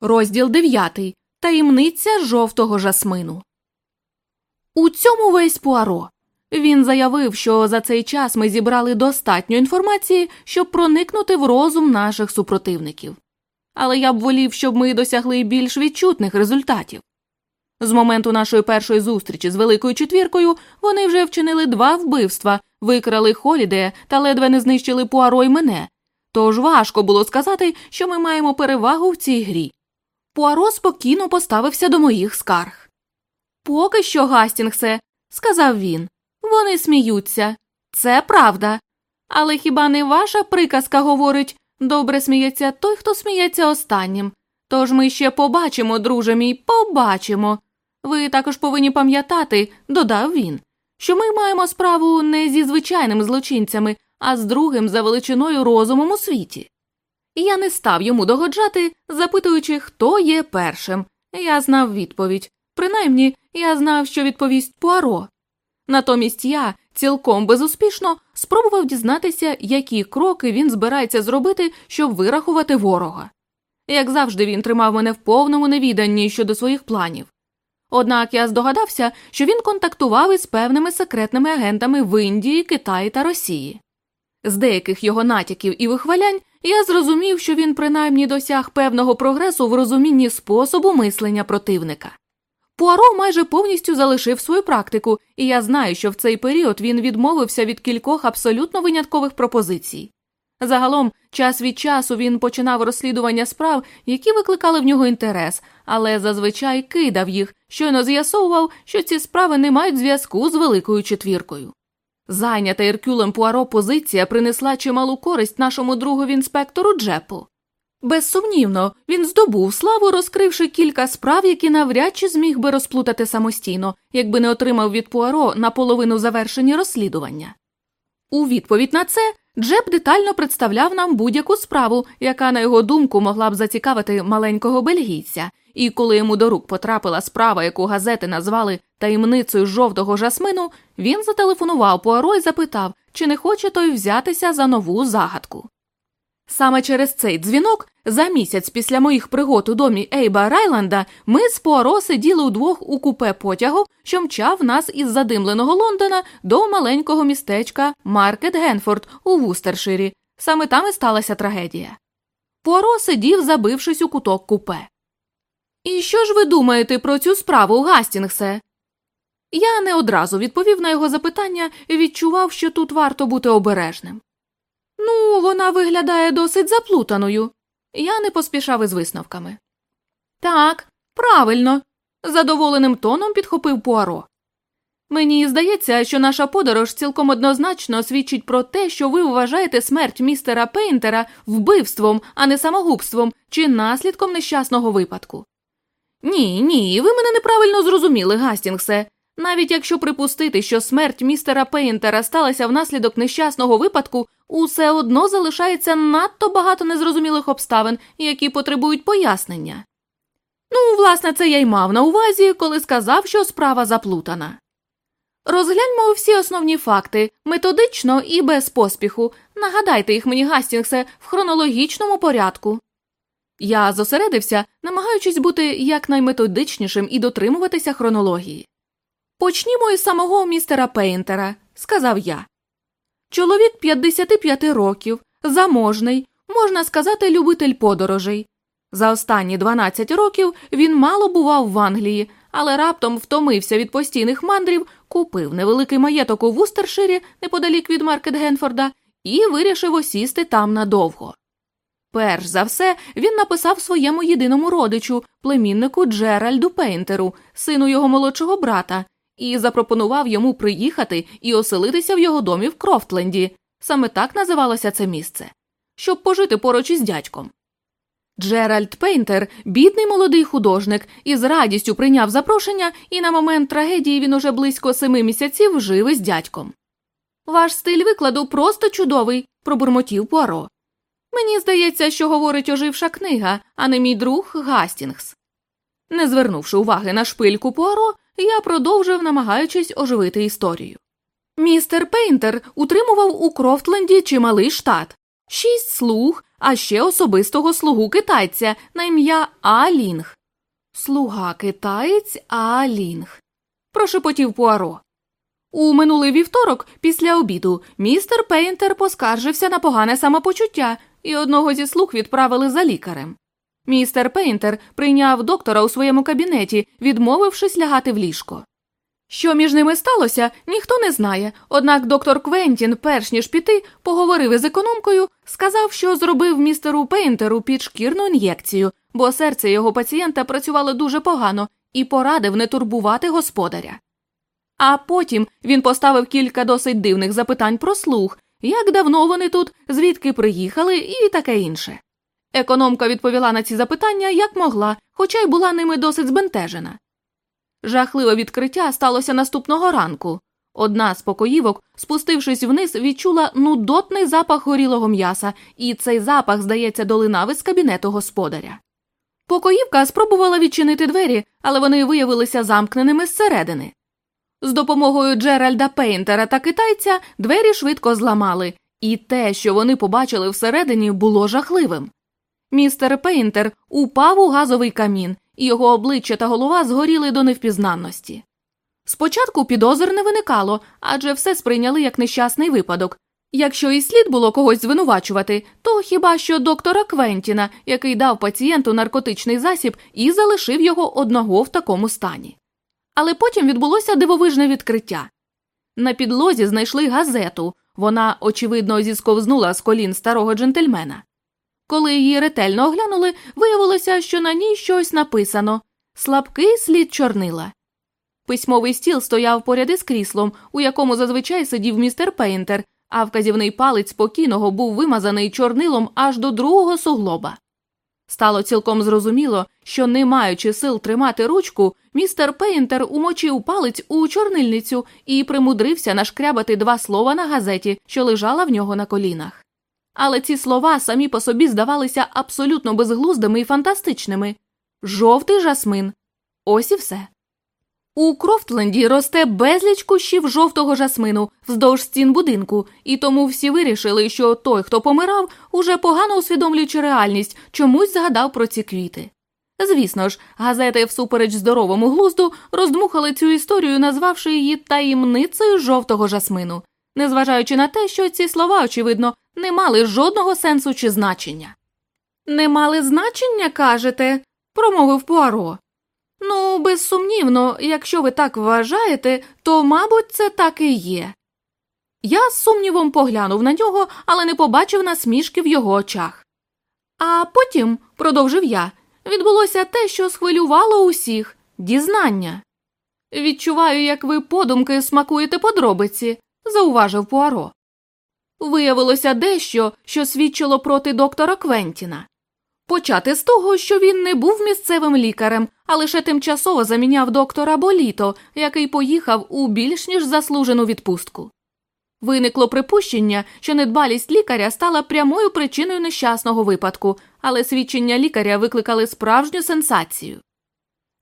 Розділ 9. Таємниця жовтого жасмину. У цьому весь Пуаро. Він заявив, що за цей час ми зібрали достатньо інформації, щоб проникнути в розум наших супротивників. Але я б волів, щоб ми досягли більш відчутних результатів. З моменту нашої першої зустрічі з Великою четвіркою вони вже вчинили два вбивства, викрали Холідея та ледве не знищили Пуаро й мене. Тож важко було сказати, що ми маємо перевагу в цій грі. Пуаро спокійно поставився до моїх скарг. Поки що, Гастінгсе, сказав він, вони сміються. Це правда. Але хіба не ваша приказка говорить добре сміється той, хто сміється останнім. Тож ми ще побачимо, друже мій, побачимо. Ви також повинні пам'ятати, додав він, що ми маємо справу не зі звичайними злочинцями, а з другим за величиною розумом у світі. Я не став йому догоджати, запитуючи, хто є першим. Я знав відповідь. Принаймні, я знав, що відповість Пуаро. Натомість я цілком безуспішно спробував дізнатися, які кроки він збирається зробити, щоб вирахувати ворога. Як завжди, він тримав мене в повному невіданні щодо своїх планів. Однак я здогадався, що він контактував із певними секретними агентами в Індії, Китаї та Росії. З деяких його натяків і вихвалянь я зрозумів, що він принаймні досяг певного прогресу в розумінні способу мислення противника. Пуаро майже повністю залишив свою практику, і я знаю, що в цей період він відмовився від кількох абсолютно виняткових пропозицій. Загалом, час від часу він починав розслідування справ, які викликали в нього інтерес, але зазвичай кидав їх, щойно з'ясовував, що ці справи не мають зв'язку з великою четвіркою. Зайнята Еркюлем Пуаро позиція принесла чималу користь нашому другові інспектору Джепу. Безсумнівно, він здобув славу, розкривши кілька справ, які навряд чи зміг би розплутати самостійно, якби не отримав від Пуаро наполовину завершені розслідування. У відповідь на це Джеб детально представляв нам будь-яку справу, яка, на його думку, могла б зацікавити маленького бельгійця, і коли йому до рук потрапила справа, яку газети назвали таємницею жовтого жасмину, він зателефонував Пуаро і запитав, чи не хоче той взятися за нову загадку. Саме через цей дзвінок, за місяць після моїх пригод у домі Ейба Райланда, ми з Пуаро сиділи удвох у купе потягу, що мчав нас із задимленого Лондона до маленького містечка Маркет Генфорд у Вустерширі. Саме там і сталася трагедія. Пуаро сидів, забившись у куток купе. І що ж ви думаєте про цю справу, Гастінгсе? Я не одразу відповів на його запитання відчував, що тут варто бути обережним. Ну, вона виглядає досить заплутаною. Я не поспішав із висновками. Так, правильно, задоволеним тоном підхопив Пуаро. Мені здається, що наша подорож цілком однозначно свідчить про те, що ви вважаєте смерть містера Пейнтера вбивством, а не самогубством чи наслідком нещасного випадку. Ні, ні, ви мене неправильно зрозуміли, Гастінгсе. Навіть якщо припустити, що смерть містера Пейнтера сталася внаслідок нещасного випадку, усе одно залишається надто багато незрозумілих обставин, які потребують пояснення. Ну, власне, це я й мав на увазі, коли сказав, що справа заплутана. Розгляньмо всі основні факти методично і без поспіху. Нагадайте їх мені, Гастінгсе, в хронологічному порядку. Я зосередився, намагаючись бути якнайметодичнішим і дотримуватися хронології. Почнімо із самого містера Пейнтера, сказав я. Чоловік 55 років, заможний, можна сказати, любитель подорожей. За останні 12 років він мало бував в Англії, але раптом втомився від постійних мандрів, купив невеликий маєток у Вустерширі неподалік від Маркет Генфорда і вирішив осісти там надовго. Перш за все, він написав своєму єдиному родичу, племіннику Джеральду Пейнтеру, сину його молодшого брата, і запропонував йому приїхати і оселитися в його домі в Крофтленді. Саме так називалося це місце, щоб пожити поруч із дядьком. Джеральд Пейнтер, бідний молодий художник, із радістю прийняв запрошення, і на момент трагедії він уже близько семи місяців жив із дядьком. Ваш стиль викладу просто чудовий, пробурмотів Пуаро. Мені здається, що говорить оживша книга, а не мій друг Гастінгс. Не звернувши уваги на шпильку Пуаро, я продовжив, намагаючись оживити історію. Містер Пейнтер утримував у Крофтленді чималий штат. шість слуг, а ще особистого слугу китайця на ім'я Алінг. Слуга китаєць Алінг. Прошепотів Пуаро. У минулий вівторок, після обіду, містер Пейнтер поскаржився на погане самопочуття, і одного зі слуг відправили за лікарем. Містер Пейнтер прийняв доктора у своєму кабінеті, відмовившись лягати в ліжко. Що між ними сталося, ніхто не знає, однак доктор Квентін, перш ніж піти, поговорив із економкою, сказав, що зробив містеру Пейнтеру підшкірну ін'єкцію, бо серце його пацієнта працювало дуже погано і порадив не турбувати господаря. А потім він поставив кілька досить дивних запитань про слух, як давно вони тут, звідки приїхали і таке інше. Економка відповіла на ці запитання як могла, хоча й була ними досить збентежена. Жахливе відкриття сталося наступного ранку. Одна з покоївок, спустившись вниз, відчула нудотний запах горілого м'яса, і цей запах, здається, долинав із кабінету господаря. Покоївка спробувала відчинити двері, але вони виявилися замкненими зсередини. З допомогою Джеральда Пейнтера та китайця двері швидко зламали, і те, що вони побачили всередині, було жахливим. Містер Пейнтер упав у газовий камін, і його обличчя та голова згоріли до невпізнанності. Спочатку підозр не виникало, адже все сприйняли як нещасний випадок. Якщо і слід було когось звинувачувати, то хіба що доктора Квентіна, який дав пацієнту наркотичний засіб і залишив його одного в такому стані. Але потім відбулося дивовижне відкриття. На підлозі знайшли газету, вона, очевидно, зісковзнула з колін старого джентльмена. Коли її ретельно оглянули, виявилося, що на ній щось написано слабкий слід чорнила. Письмовий стіл стояв поряд із кріслом, у якому зазвичай сидів містер Пейнтер, а вказівний палець спокійного був вимазаний чорнилом аж до другого суглоба. Стало цілком зрозуміло, що, не маючи сил тримати ручку, містер Пейнтер умочив палець у чорнильницю і примудрився нашкрябати два слова на газеті, що лежала в нього на колінах. Але ці слова самі по собі здавалися абсолютно безглуздими і фантастичними жовтий жасмин. Ось і все. У Крофтленді росте безліч кущів жовтого жасмину вздовж стін будинку, і тому всі вирішили, що той, хто помирав, уже погано усвідомлюючи реальність, чомусь згадав про ці квіти. Звісно ж, газети, всупереч здоровому глузду, роздмухали цю історію, назвавши її таємницею жовтого жасмину, незважаючи на те, що ці слова, очевидно, не мали жодного сенсу чи значення. Не мали значення, кажете, промовив Пуаро. Ну, безсумнівно, якщо ви так вважаєте, то, мабуть, це так і є. Я з сумнівом поглянув на нього, але не побачив насмішки в його очах. А потім, продовжив я, відбулося те, що схвилювало усіх дізнання. Відчуваю, як ви подумки смакуєте подробиці, зауважив Пуаро. Виявилося дещо, що свідчило проти доктора Квентіна. Почати з того, що він не був місцевим лікарем, а лише тимчасово заміняв доктора Боліто, який поїхав у більш ніж заслужену відпустку. Виникло припущення, що недбалість лікаря стала прямою причиною нещасного випадку, але свідчення лікаря викликали справжню сенсацію.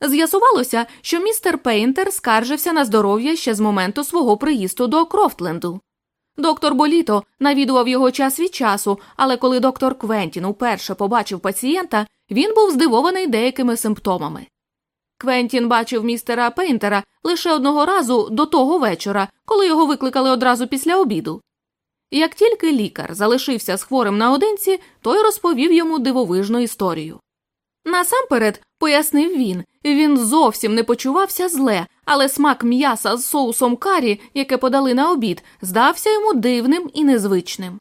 З'ясувалося, що містер Пейнтер скаржився на здоров'я ще з моменту свого приїзду до Крофтленду. Доктор Боліто навідував його час від часу, але коли доктор Квентін уперше побачив пацієнта, він був здивований деякими симптомами. Квентін бачив містера Пейнтера лише одного разу до того вечора, коли його викликали одразу після обіду. Як тільки лікар залишився з хворим наодинці, той розповів йому дивовижну історію. Насамперед, пояснив він, він зовсім не почувався зле, але смак м'яса з соусом карі, яке подали на обід, здався йому дивним і незвичним.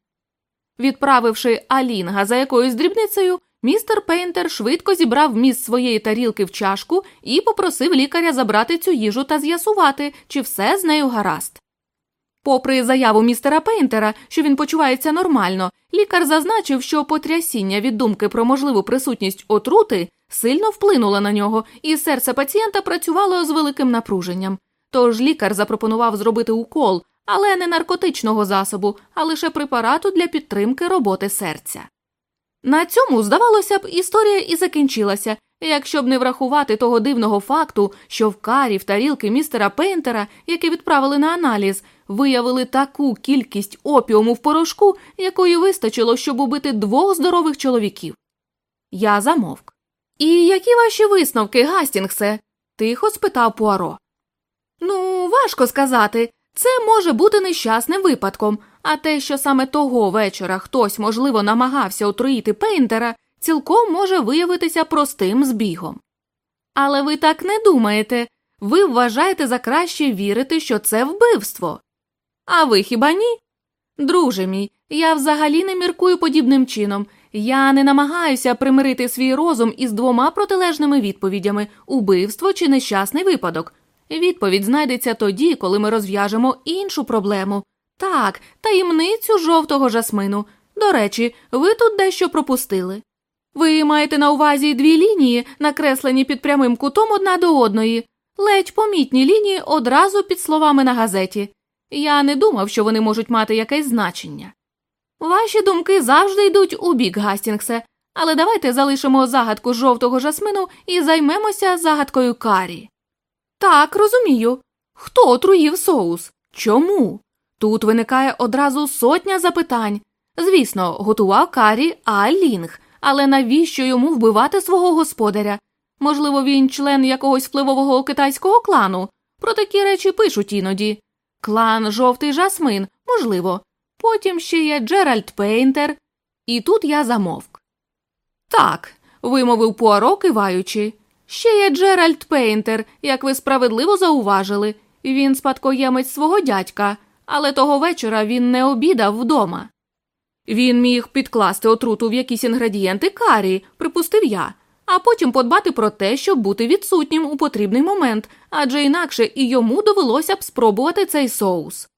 Відправивши Алінга за якоюсь дрібницею, містер Пейнтер швидко зібрав вміст своєї тарілки в чашку і попросив лікаря забрати цю їжу та з'ясувати, чи все з нею гаразд. Попри заяву містера Пейнтера, що він почувається нормально, лікар зазначив, що потрясіння від думки про можливу присутність отрути сильно вплинуло на нього, і серце пацієнта працювало з великим напруженням. Тож лікар запропонував зробити укол, але не наркотичного засобу, а лише препарату для підтримки роботи серця. На цьому, здавалося б, історія і закінчилася, якщо б не врахувати того дивного факту, що в карі в тарілки містера Пейнтера, які відправили на аналіз, виявили таку кількість опіуму в порошку, якої вистачило, щоб убити двох здорових чоловіків. Я замовк. І які ваші висновки, Гастінгсе? тихо спитав Пуаро. Ну, важко сказати. Це може бути нещасним випадком, а те, що саме того вечора хтось, можливо, намагався отруїти Пейнтера, цілком може виявитися простим збігом. Але ви так не думаєте ви вважаєте за краще вірити, що це вбивство. А ви хіба ні? Друже мій, я взагалі не міркую подібним чином. Я не намагаюся примирити свій розум із двома протилежними відповідями убивство чи нещасний випадок. Відповідь знайдеться тоді, коли ми розв'яжемо іншу проблему так, таємницю жовтого жасмину. До речі, ви тут дещо пропустили. Ви маєте на увазі дві лінії, накреслені під прямим кутом одна до одної, ледь помітні лінії одразу під словами на газеті. Я не думав, що вони можуть мати якесь значення. Ваші думки завжди йдуть у бік, Гастінгсе, але давайте залишимо загадку жовтого жасмину і займемося загадкою карі. Так, розумію. Хто отруїв соус? Чому? Тут виникає одразу сотня запитань. Звісно, готував карі А. Лінг, але навіщо йому вбивати свого господаря? Можливо, він член якогось впливового китайського клану. Про такі речі пишуть іноді. Клан жовтий жасмин, можливо. Потім ще є Джеральд Пейнтер. І тут я замовк. Так, вимовив Пуаро, киваючи. Ще є Джеральд Пейнтер, як ви справедливо зауважили. Він спадкоємець свого дядька, але того вечора він не обідав вдома. Він міг підкласти отруту в якісь інгредієнти карі, припустив я, а потім подбати про те, щоб бути відсутнім у потрібний момент, адже інакше і йому довелося б спробувати цей соус.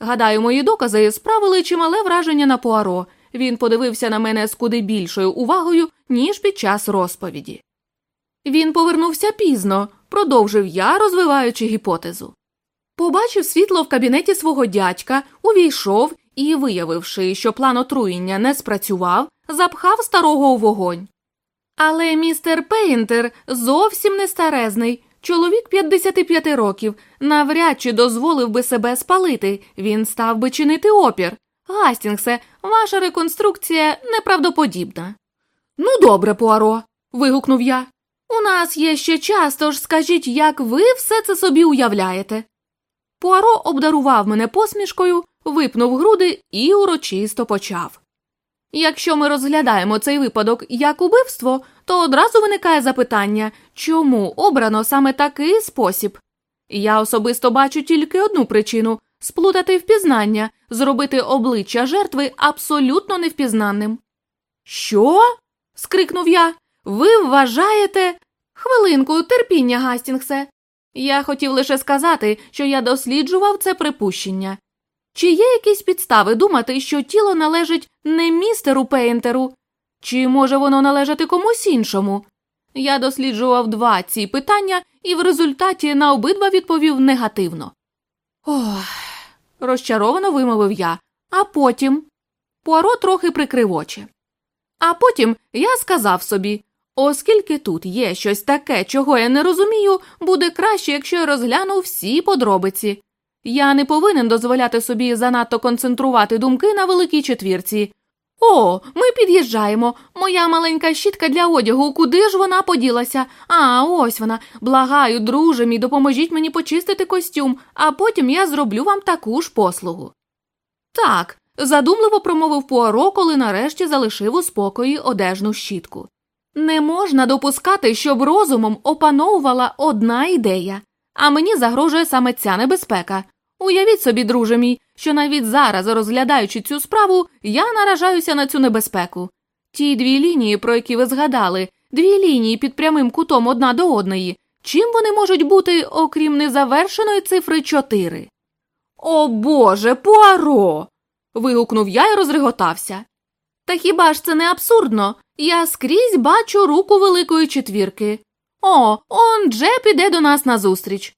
Гадаю, мої докази справили чимале враження на Пуаро. Він подивився на мене з куди більшою увагою, ніж під час розповіді. Він повернувся пізно, продовжив я, розвиваючи гіпотезу. Побачив світло в кабінеті свого дядька, увійшов і, виявивши, що план отруєння не спрацював, запхав старого у вогонь. Але містер Пейнтер зовсім не старезний, чоловік 55 років, навряд чи дозволив би себе спалити, він став би чинити опір. Гастінгсе, ваша реконструкція неправдоподібна. Ну, добре, Пуаро. вигукнув я. У нас є ще час, тож скажіть, як ви все це собі уявляєте. Пуаро обдарував мене посмішкою, випнув груди і урочисто почав. Якщо ми розглядаємо цей випадок як убивство, то одразу виникає запитання, чому обрано саме такий спосіб. Я особисто бачу тільки одну причину сплутати впізнання, зробити обличчя жертви абсолютно невпізнаним. Що? скрикнув я. Ви вважаєте. Хвилинку, терпіння, Гастінгсе. Я хотів лише сказати, що я досліджував це припущення. Чи є якісь підстави думати, що тіло належить не містеру Пейнтеру, чи може воно належати комусь іншому? Я досліджував два ці питання і в результаті на обидва відповів негативно. Ох, розчаровано вимовив я, а потім. Пуаро трохи прикрив очі. А потім я сказав собі оскільки тут є щось таке, чого я не розумію, буде краще, якщо я розгляну всі подробиці. Я не повинен дозволяти собі занадто концентрувати думки на великій четвірці. О, ми під'їжджаємо. Моя маленька щітка для одягу, куди ж вона поділася? А, ось вона. Благаю, друже мій, допоможіть мені почистити костюм, а потім я зроблю вам таку ж послугу. Так, задумливо промовив Пуаро, коли нарешті залишив у спокої одежну щітку. Не можна допускати, щоб розумом опановувала одна ідея, а мені загрожує саме ця небезпека. Уявіть собі, друже мій, що навіть зараз, розглядаючи цю справу, я наражаюся на цю небезпеку. Ті дві лінії, про які ви згадали, дві лінії під прямим кутом одна до одної. Чим вони можуть бути, окрім незавершеної цифри чотири? О Боже, Пуаро. вигукнув я і розреготався. Та хіба ж це не абсурдно? Я скрізь бачу руку великої четвірки. О, он Джеп іде до нас назустріч.